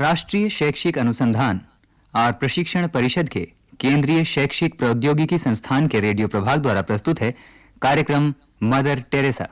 राष्ट्रीय शैक्षिक अनुसंधान और प्रशिक्षण परिषद के केंद्रीय शैक्षिक प्रौद्योगिकी संस्थान के रेडियो प्रभाग द्वारा प्रस्तुत है कार्यक्रम मदर टेरेसा।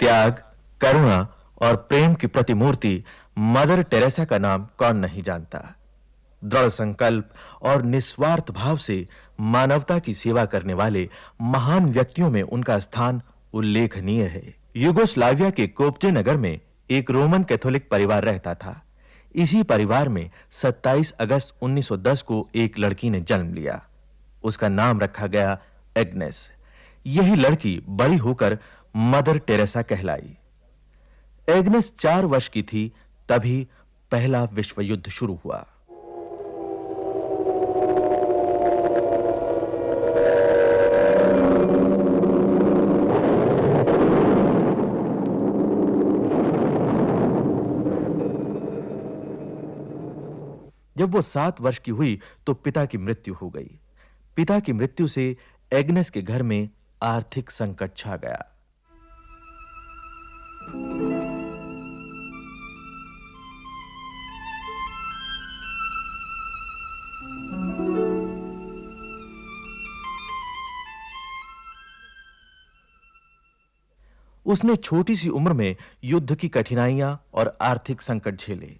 त्याग, करुणा और प्रेम की प्रतिमूर्ति मदर टेरेसा का नाम कौन नहीं जानता? दृढ़ संकल्प और निस्वार्थ भाव से मानवता की सेवा करने वाले महान व्यक्तियों में उनका स्थान उल्लेखनीय है। युगोस्लाविया के कोप्टे नगर में एक रोमन कैथोलिक परिवार रहता था। इसी परिवार में 27 अगस्त 1910 को एक लड़की ने जन्म लिया। उसका नाम रखा गया एग्नेस। यही लड़की बड़ी होकर मदर टेरेसा कहलाई। एग्नेस चार वर्ष की थी तभी पहला विश्व युद्ध शुरू हुआ। जब वो सात वर्ष की हुई तो पिता की मृत्यु हो गई। पिता की मृत्यु से एग्नेस के घर में आर्थिक संकट छा गया। उसने छोटी सी उम्र में युद्ध की कठिनाइयाँ और आर्थिक संकट झेले।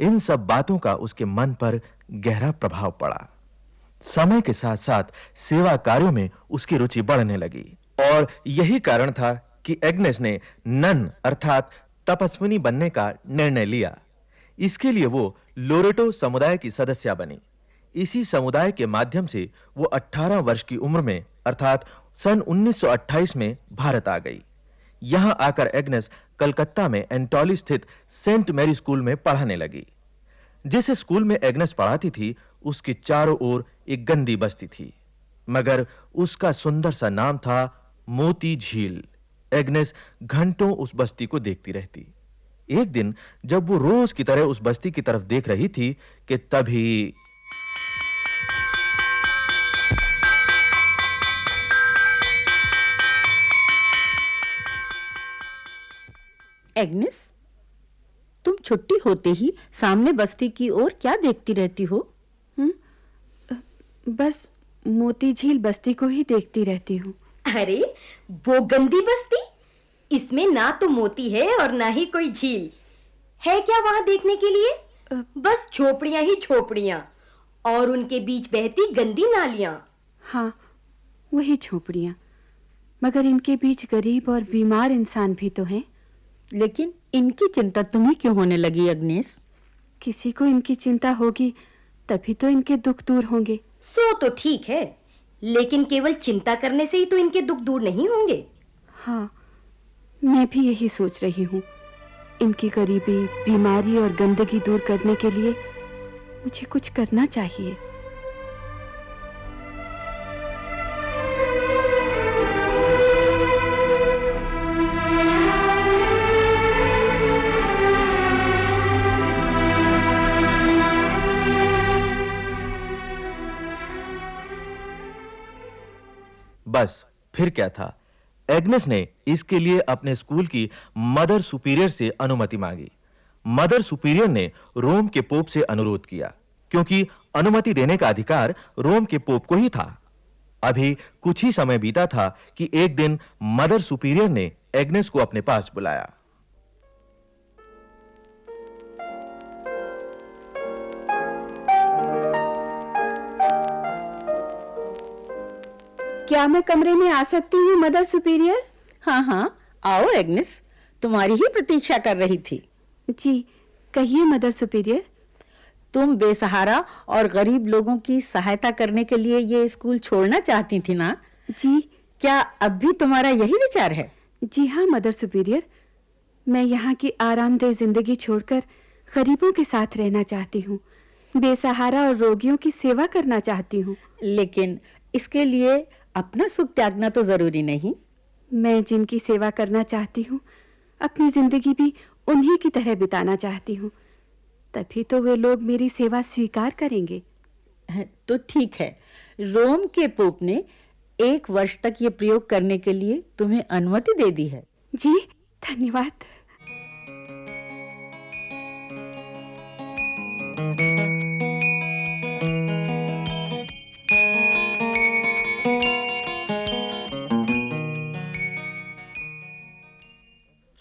इन सब बातों का उसके मन पर गहरा प्रभाव पड़ा। समय के साथ-साथ सेवा कार्यों में उसकी रुचि बढ़ने लगी और यही कारण था कि एग्नेस ने नन अर्थात तपस्विनी बनने का निर्णय लिया। इसके लिए वो लोरेटो समुदाय की सदस्य बनी। इसी समुदाय के माध्यम से वो 18 वर्ष की उम्र में अर्थात सन 1928 में भारत आ गई। यहाँ आकर एग्नेस कलकत्ता में एंटोली स्थित सेंट मैरी स्कूल में पढ़ाने लगी। जिस स्कूल में एग्नेस पढ़ाती थी, उसके चारों ओर एक गंदी बस्ती थी। मगर उसका सुंदर सा नाम था मोती झील। एग्नेस घंटों उस बस्ती को देखती रहती। एक दिन जब वो रोज की तरह उस बस्ती की तरफ़ देख रही थी कि तभी एग्नेस तुम छुट्टी होते ही सामने बस्ती की ओर क्या देखती रहती हो? बस मोती झील बस्ती को ही देखती रहती हूँ। अरे वो गंदी बस्ती? इसमें ना तो मोती है और ना ही कोई झील। है क्या वहाँ देखने के लिए? बस झोपड़ियाँ ही झोपड़ियाँ और उनके बीच बहती गंदी नालियाँ। हाँ वही झोपड़ियाँ। मगर इनके बीच गरीब और बीमार इंसान भी तो हैं। लेकिन इनकी चिंता तुम्हें क्यों होने लगी अग्नेस? किसी को इनकी चिंता होगी तभी तो इनके दुख दूर होंगे। सो तो ठीक है लेकिन केवल चिंता करने से ही तो इनके दुख दूर नहीं होंगे। हाँ मैं भी यही सोच रही हूँ। इनकी गरीबी बीमारी और गंदगी दूर करने के लिए मुझे कुछ करना चाहिए। बस, फिर क्या था? एग्नेस ने इसके लिए अपने स्कूल की मदर सुपीरियर से अनुमति मांगी। मदर सुपीरियर ने रोम के पोप से अनुरोध किया, क्योंकि अनुमति देने का अधिकार रोम के पोप को ही था। अभी कुछ ही समय बीता था कि एक दिन मदर सुपीरियर ने एग्नेस को अपने पास बुलाया। क्या मैं कमरे में आ सकती हूँ मदर सुपीरियर? हाँ हाँ आओ एग्नेस। तुम्हारी ही प्रतीक्षा कर रही थी। जी कहिए मदर सुपीरियर। तुम बेसहारा और गरीब लोगों की सहायता करने के लिए ये स्कूल छोड़ना चाहती थी ना? जी। क्या अब भी तुम्हारा यही विचार है? जी हाँ मदर सुपीरियर। मैं यहाँ की आरामदेह ज़िंदगी छोड़कर गरीबों के साथ रहना चाहती हूँ बेसहारा और रोगियों की सेवा करना चाहती हूँ। लेकिन इसके लिए अपना सुख त्यागना तो ज़रूरी नहीं। मैं जिनकी सेवा करना चाहती हूँ अपनी ज़िंदगी भी उन्हीं की तरह बिताना चाहती हूँ। तभी तो वे लोग मेरी सेवा स्वीकार करेंगे। तो ठीक है। रोम के पोप ने एक वर्ष तक ये प्रयोग करने के लिए तुम्हें अनुमति दे दी है। जी धन्यवाद।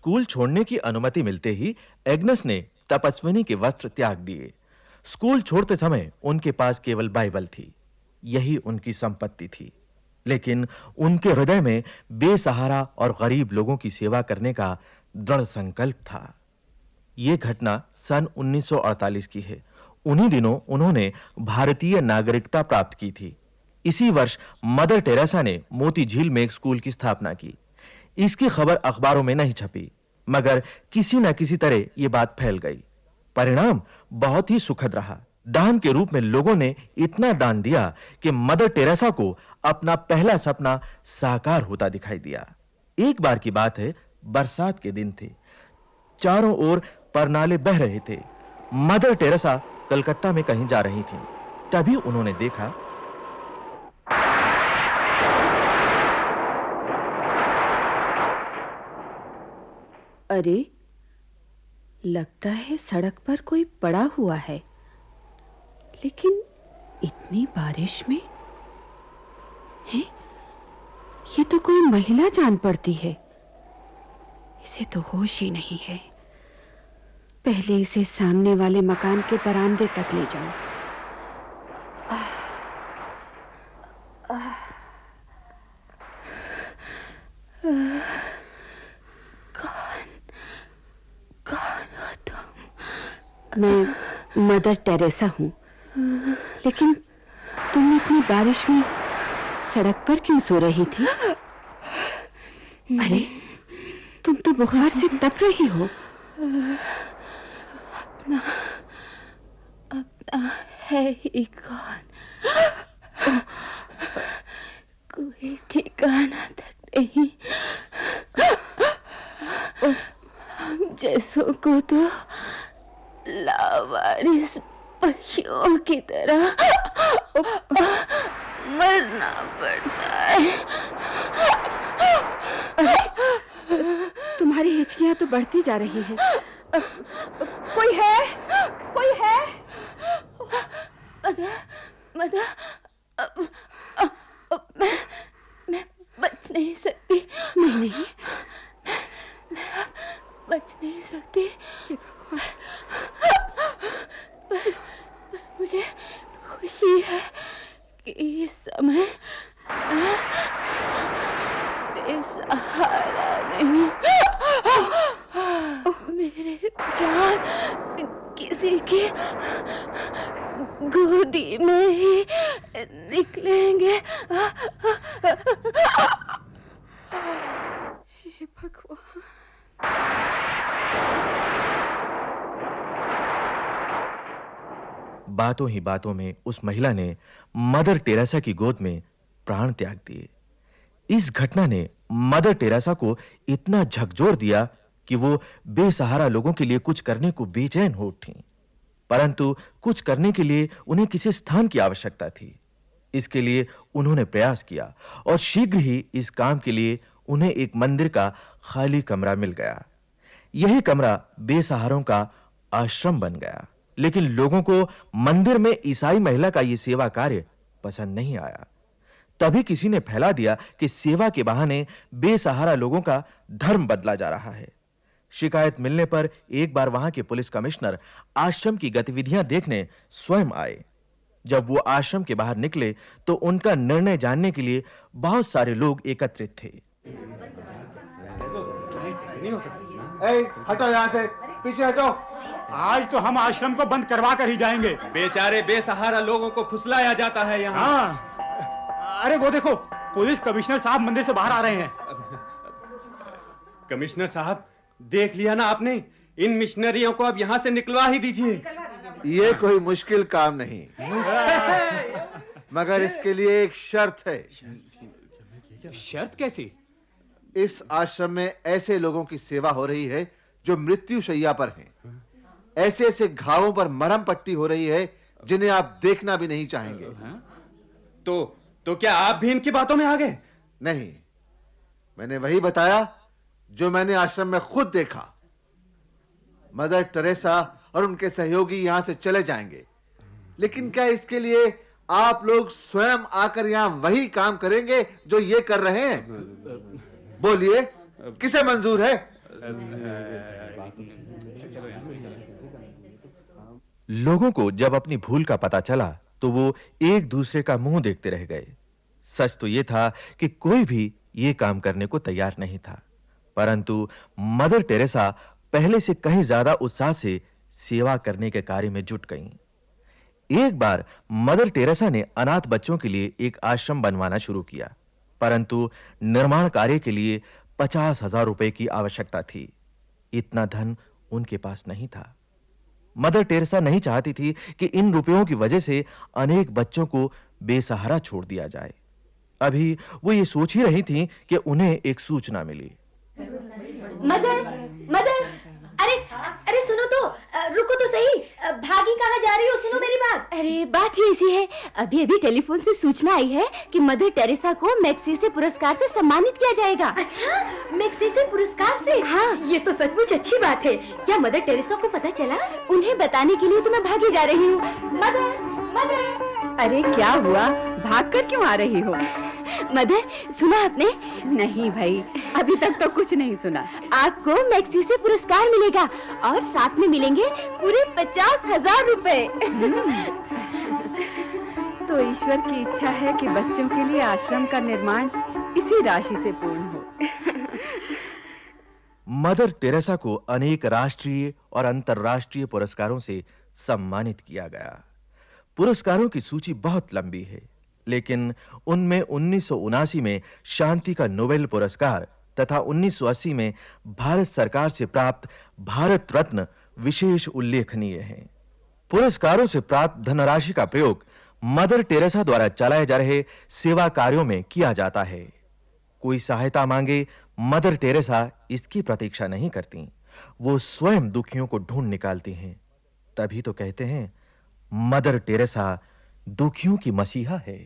स्कूल छोड़ने की अनुमति मिलते ही एग्नस ने तपस्विनी के वस्त्र त्याग दिए। स्कूल छोड़ते समय उनके पास केवल बाइबल थी, यही उनकी संपत्ति थी। लेकिन उनके हृदय में बेसहारा और गरीब लोगों की सेवा करने का दृढ़ संकल्प था। यह घटना सन 1948 की है। उन्हीं दिनों उन्होंने भारतीय नागरिकता प्राप्त की थी। इसी वर्ष मदर टेरेसा ने मोती झील में एक स्कूल की स्थापना की। इसकी खबर अखबारों में नहीं छपी, मगर किसी ना किसी तरह यह बात फैल गई। परिणाम बहुत ही सुखद रहा। दान के रूप में लोगों ने इतना दान दिया कि मदर टेरेसा को अपना पहला सपना साकार होता दिखाई दिया। एक बार की बात है, बरसात के दिन थे। चारों ओर परनाले बह रहे थे। मदर टेरेसा कलकत्ता में कहीं जा रही थी। तभी उन्होंने देखा अरे, लगता है सड़क पर कोई पड़ा हुआ है। लेकिन इतनी बारिश में, है? ये तो कोई महिला जान पड़ती है। इसे तो होश ही नहीं है। पहले इसे सामने वाले मकान के बरामदे तक ले जाऊँ मैं मदर टेरेसा हूँ। लेकिन तुम इतनी बारिश में सड़क पर क्यों सो रही थी? अरे, तुम तो बुखार से तप रही हो। अपना अपना है ही कौन? कोई ठिकाना तक नहीं। हम जैसों को तो लावारिस पशुओं की तरह मरना पड़ता है। तुम्हारी हिचकियाँ तो बढ़ती जा रही हैं। कोई है? कोई है? मदर मदर अब, अब, अब मैं मैं बच नहीं सकती नहीं नहीं बच नहीं सकती पर, पर मुझे खुशी है कि इस समय बेसहारा नहीं मेरे प्राण किसी की गोदी में ही निकलेंगे। भगवान। बातों ही बातों में उस महिला ने मदर टेरेसा की गोद में प्राण त्याग दिए। इस घटना ने मदर टेरेसा को इतना झकझोर दिया कि वो बेसहारा लोगों के लिए कुछ करने को बेचैन हो उठी। परंतु कुछ करने के लिए उन्हें किसी स्थान की आवश्यकता थी। इसके लिए उन्होंने प्रयास किया और शीघ्र ही इस काम के लिए उन्हें एक मंदिर का खाली कमरा मिल गया। यही कमरा बेसहारों का आश्रम बन गया। लेकिन लोगों को मंदिर में ईसाई महिला का यह सेवा कार्य पसंद नहीं आया। तभी किसी ने फैला दिया कि सेवा के बहाने बेसहारा लोगों का धर्म बदला जा रहा है। शिकायत मिलने पर एक बार वहाँ के पुलिस कमिश्नर आश्रम की गतिविधियाँ देखने स्वयं आए। जब वो आश्रम के बाहर निकले तो उनका निर्णय जानने के लिए बहुत सारे लोग एकत्रित थे। ए, हटो यहाँ से पीछे हटो। आज तो हम आश्रम को बंद करवा कर ही जाएँगे। बेचारे बेसहारा लोगों को फुसलाया जाता है यहाँ। हाँ। अरे वो देखो पुलिस कमिश्नर साहब मंदिर से बाहर आ रहे हैं। कमिश्नर साहब देख लिया ना आपने? इन मिशनरियों को अब यहाँ से निकलवा ही दीजिए। ये कोई मुश्किल काम नहीं। मगर इसके लिए एक शर्त है। शर्त कैसी? इस आश्रम में ऐसे लोगों की सेवा हो रही है जो मृत्यु शैया पर हैं। ऐसे ऐसे घावों पर मरहम पट्टी हो रही है जिन्हें आप देखना भी नहीं चाहेंगे। तो तो क्या आप भी इनकी बातों में आ गए नहीं। मैंने वही बताया जो मैंने आश्रम में खुद देखा। मदर टेरेसा और उनके सहयोगी यहाँ से चले जाएँगे। लेकिन क्या इसके लिए आप लोग स्वयं आकर यहाँ वही काम करेंगे जो ये कर रहे हैं? बोलिए, किसे मंजूर है? लोगों को जब अपनी भूल का पता चला तो वो एक दूसरे का मुँह देखते रह गए। सच तो यह था कि कोई भी ये काम करने को तैयार नहीं था। परंतु मदर टेरेसा पहले से कहीं ज़्यादा उत्साह से सेवा करने के कार्य में जुट गईं। एक बार मदर टेरेसा ने अनाथ बच्चों के लिए एक आश्रम बनवाना शुरू किया, परंतु निर्माण कार्य के लिए पचास हज़ार रुपए की आवश्यकता थी। इतना धन उनके पास नहीं था। मदर टेरेसा नहीं चाहती थी कि इन रुपयों की वजह से अनेक बच्चों को बेसहारा छोड़ दिया जाए। अभी वो ये सोच ही रही थी कि उन्हें एक सूचना मिली। मदर मदर अरे अरे सुनो तो रुको तो सही भागी कहाँ जा रही हो? सुनो मेरी बात। अरे बात ही ऐसी है। अभी अभी टेलीफोन से सूचना आई है कि मदर टेरेसा को मैक्सी से पुरस्कार से सम्मानित किया जाएगा। अच्छा मैक्सी से पुरस्कार से? हाँ। ये तो सचमुच अच्छी बात है। क्या मदर टेरेसा को पता चला? उन्हें बताने के लिए तो मैं भागी जा रही हूँ। Mother mother. अरे क्या हुआ? भाग कर क्यों आ रही हो? मदर सुना आपने? नहीं भाई अभी तक तो कुछ नहीं सुना। आपको मैक्सी से पुरस्कार मिलेगा और साथ में मिलेंगे पूरे पचास हज़ार रूपए। तो ईश्वर की इच्छा है कि बच्चों के लिए आश्रम का निर्माण इसी राशि से पूर्ण हो। मदर टेरेसा को अनेक राष्ट्रीय और अंतर्राष्ट्रीय पुरस्कारों से सम्मानित किया गया। पुरस्कारों की सूची बहुत लंबी है। लेकिन उनमें 1979 में शांति का नोबेल पुरस्कार तथा 1980 में भारत सरकार से प्राप्त भारत रत्न विशेष उल्लेखनीय हैं। पुरस्कारों से प्राप्त धनराशि का प्रयोग मदर टेरेसा द्वारा चलाए जा रहे सेवा कार्यों में किया जाता है। कोई सहायता मांगे, मदर टेरेसा इसकी प्रतीक्षा नहीं करती। वो स्वयं दुखियों को ढूंढ निकालती हैं। तभी तो कहते हैं, मदर टेरेसा दुखियों की मसीहा है।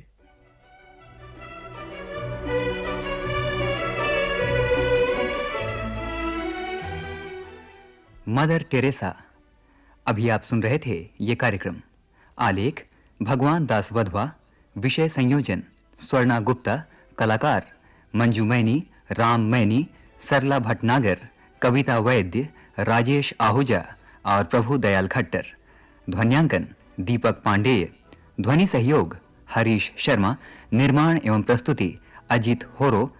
Mother Teresa. अभी आप सुन रहे थे ये कार्यक्रम। आलेख, भगवान दास वधवा विषय संयोजन, स्वर्णा गुप्ता, कलाकार, मंजू मैनी, राम मैनी, सरला भटनागर, कविता वैद्य, राजेश आहूजा और प्रभु दयाल खट्टर। ध्वन्यांकन, दीपक पांडेय। ध्वनि सहयोग, हरीश शर्मा। निर्माण एवं प्रस्तुति, अजित होरो